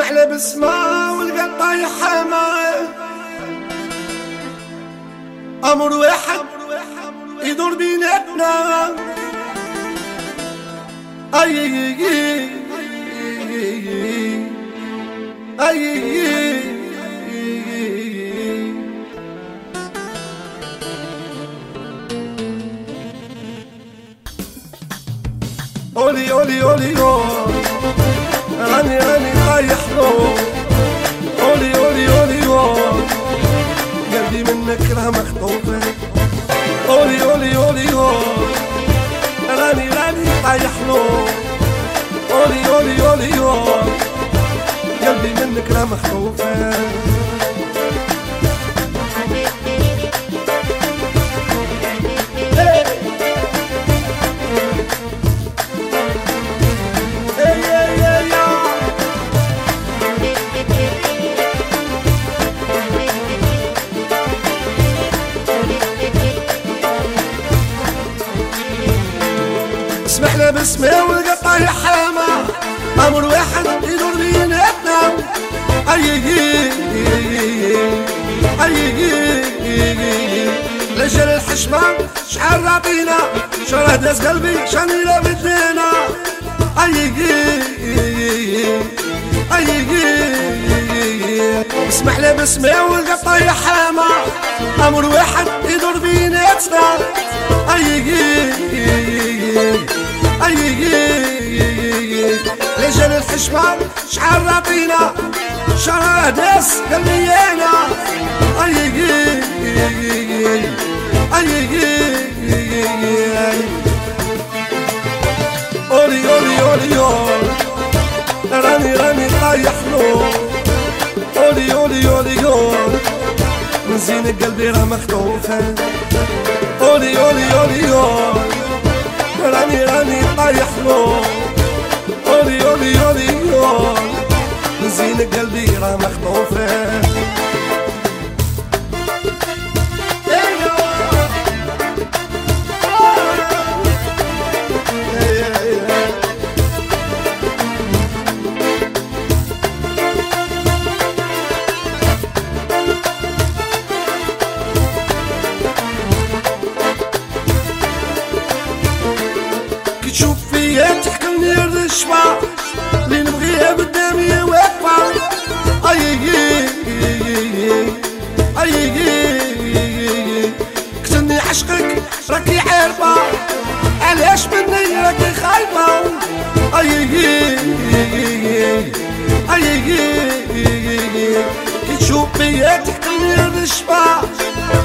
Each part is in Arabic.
اسمح لي بسمع والقطع يحمى أمر واحد يدور بيناتنا أي أي أي. أولي أولي أولي. راني راني. طايح له أولي أولي أولي. قلبي منك راه مخطوفه أولي أولي أولي راني راني طايح له أولي أولي أولي قلبي منك راه مخطوفه باسمي والقطع يحامى أمر واحد يدور بيناتنا أي أي لجل الحشمة؟ شحال راضينا شراه داز قلبي شاني لا بدينا أي أي اسمح لي باسمي والقطع يحامى أمر واحد يدور بيناتنا الحشمة شحال راطينا شراه داس قلبي أنا أي أي أولي أولي أولي راني راني طايح أولي أولي أولي من زين قلبي راه مخطوفة. أولي أولي أولي راني راني طايح له اولي اولي اولي زين قلبي راه مخطوفه كي تشوف فيا تحكمني الرشفة اللي نبغيها قدامي واقفة اي اي كتني عشقك راكي عارفة علاش مني راكي خايفة اي اي كي تشوف فيا تحكمني الرشفة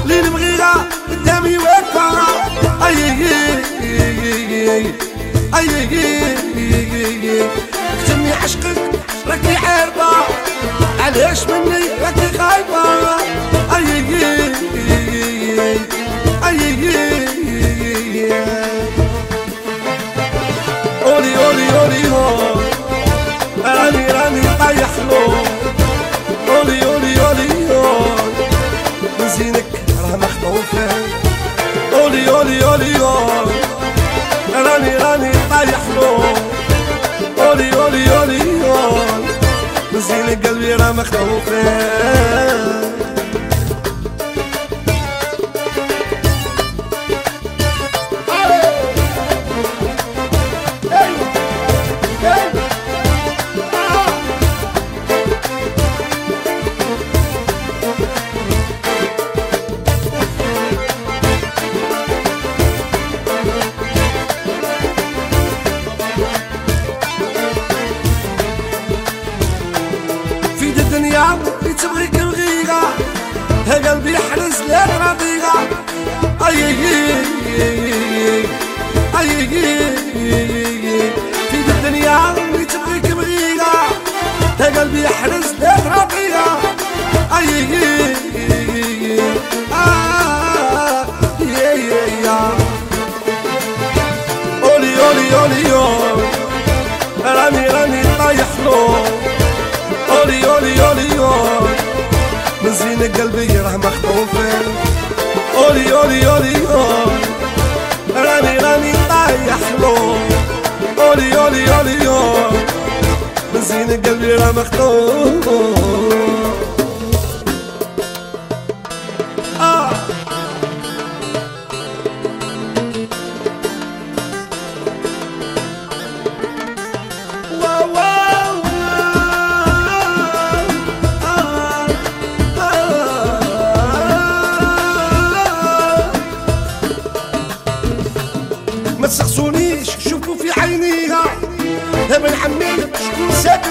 اللي نبغيها قدامي واقفة اي أي كتمني عشقك راكي عارفة علاش مني؟ راكي خايفة. زين الدنيا اللي تبغيك بغيها ها قلبي يحرز راضيها اي اي اي في الدنيا اللي تبغيك بغيها ها قلبي يحرز آه، يا يا يا اولي اولي اولي راني راني طايح له من زين قلبي راه مخطوفه أولي أولي أولي راني راني طايح له أولي أولي أولي من قلبي راه مخطوف يا بن عمي شكون ساكن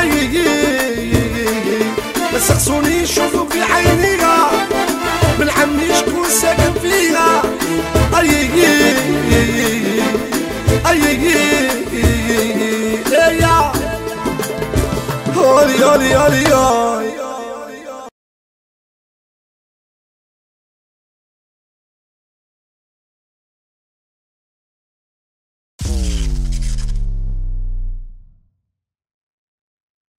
اي ما تسقسونيش شوفوا في عينيها بن عمي شكون ساكن اي يا. هولي هولي هولي